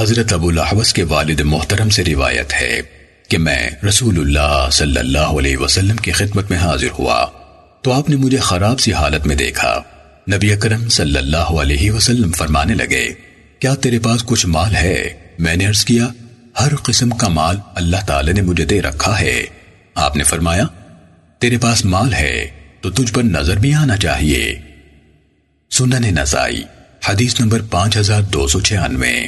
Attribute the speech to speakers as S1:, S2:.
S1: حضرت ابو الاحوس کے والد محترم سے روایت ہے کہ میں رسول اللہ صلی اللہ علیہ وسلم کی خدمت میں حاضر ہوا تو آپ نے مجھے خراب سی حالت میں دیکھا۔ نبی اکرم صلی اللہ علیہ وسلم فرمانے لگے، کیا تیرے پاس کچھ مال ہے؟ میں نے عرض کیا، ہر قسم کا مال اللہ تعالی نے مجھے دے رکھا ہے۔ آپ نے فرمایا، تیرے پاس مال ہے، تو تجھ پر نظر بھی آنا چاہیے۔ سنن نسائی، حدیث نمبر پانچ ہزار دو سو چھیانوے۔